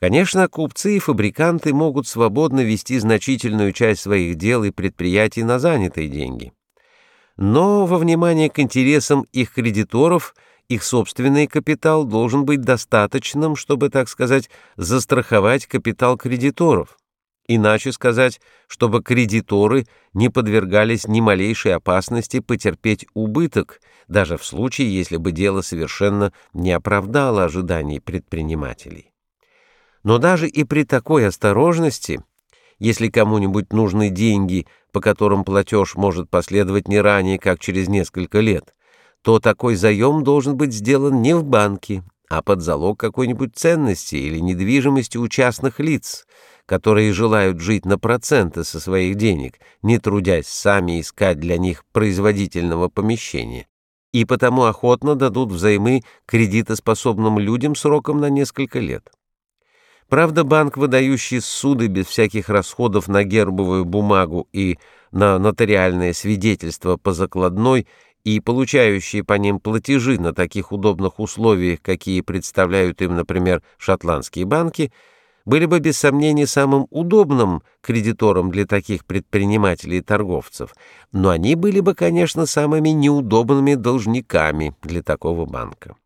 Конечно, купцы и фабриканты могут свободно вести значительную часть своих дел и предприятий на занятые деньги. Но во внимание к интересам их кредиторов их собственный капитал должен быть достаточным, чтобы, так сказать, застраховать капитал кредиторов. Иначе сказать, чтобы кредиторы не подвергались ни малейшей опасности потерпеть убыток, даже в случае, если бы дело совершенно не оправдало ожиданий предпринимателей. Но даже и при такой осторожности, если кому-нибудь нужны деньги, по которым платеж может последовать не ранее, как через несколько лет, то такой заем должен быть сделан не в банке, а под залог какой-нибудь ценности или недвижимости у частных лиц, которые желают жить на проценты со своих денег, не трудясь сами искать для них производительного помещения, и потому охотно дадут взаймы кредитоспособным людям сроком на несколько лет. Правда, банк, выдающий суды без всяких расходов на гербовую бумагу и на нотариальное свидетельство по закладной и получающие по ним платежи на таких удобных условиях, какие представляют им, например, шотландские банки – были бы без сомнения самым удобным кредитором для таких предпринимателей и торговцев, но они были бы, конечно, самыми неудобными должниками для такого банка.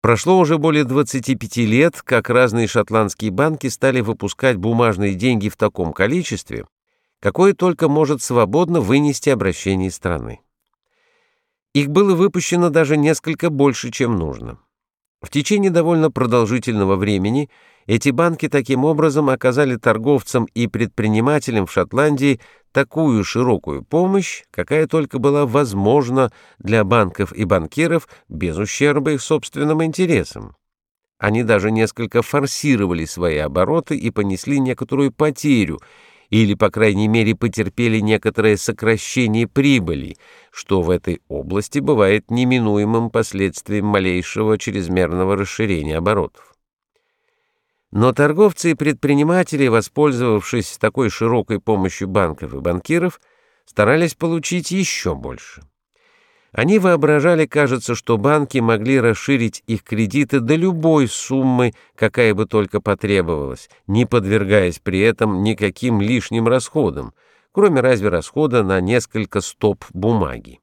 Прошло уже более 25 лет, как разные шотландские банки стали выпускать бумажные деньги в таком количестве, какое только может свободно вынести обращение страны. Их было выпущено даже несколько больше, чем нужно. В течение довольно продолжительного времени эти банки таким образом оказали торговцам и предпринимателям в Шотландии такую широкую помощь, какая только была возможна для банков и банкиров без ущерба их собственным интересам. Они даже несколько форсировали свои обороты и понесли некоторую потерю – или, по крайней мере, потерпели некоторое сокращение прибыли, что в этой области бывает неминуемым последствием малейшего чрезмерного расширения оборотов. Но торговцы и предприниматели, воспользовавшись такой широкой помощью банков и банкиров, старались получить еще больше. Они воображали, кажется, что банки могли расширить их кредиты до любой суммы, какая бы только потребовалась, не подвергаясь при этом никаким лишним расходам, кроме разве расхода на несколько стоп бумаги.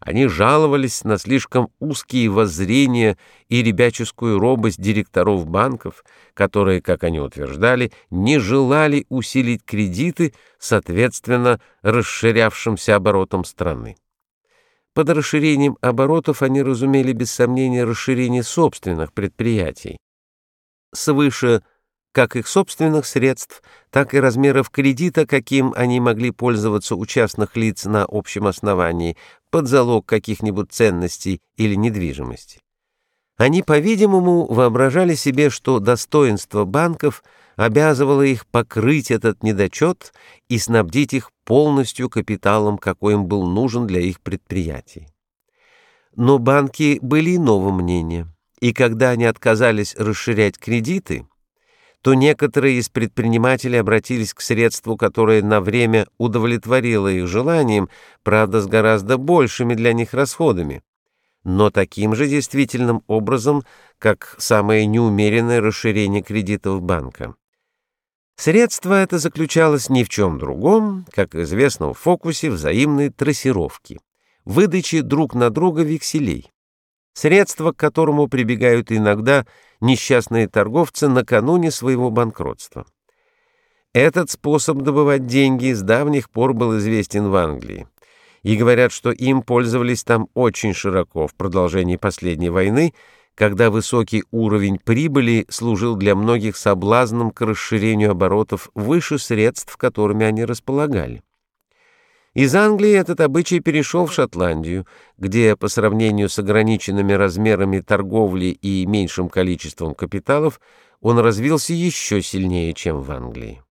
Они жаловались на слишком узкие воззрения и ребяческую робость директоров банков, которые, как они утверждали, не желали усилить кредиты, соответственно, расширявшимся оборотом страны. Под расширением оборотов они разумели без сомнения расширение собственных предприятий. Свыше как их собственных средств, так и размеров кредита, каким они могли пользоваться у частных лиц на общем основании, под залог каких-нибудь ценностей или недвижимости. Они, по-видимому, воображали себе, что достоинство банков обязывало их покрыть этот недочет и снабдить их полностью капиталом, какой им был нужен для их предприятий. Но банки были иного мнения, и когда они отказались расширять кредиты, то некоторые из предпринимателей обратились к средству, которое на время удовлетворило их желаниям, правда, с гораздо большими для них расходами, но таким же действительным образом, как самое неумеренное расширение кредитов банка. Средство это заключалось ни в чем другом, как известно в фокусе взаимной трассировки, выдачи друг на друга векселей. Средство, к которому прибегают иногда несчастные торговцы накануне своего банкротства. Этот способ добывать деньги с давних пор был известен в Англии и говорят, что им пользовались там очень широко в продолжении последней войны, когда высокий уровень прибыли служил для многих соблазном к расширению оборотов выше средств, которыми они располагали. Из Англии этот обычай перешел в Шотландию, где по сравнению с ограниченными размерами торговли и меньшим количеством капиталов он развился еще сильнее, чем в Англии.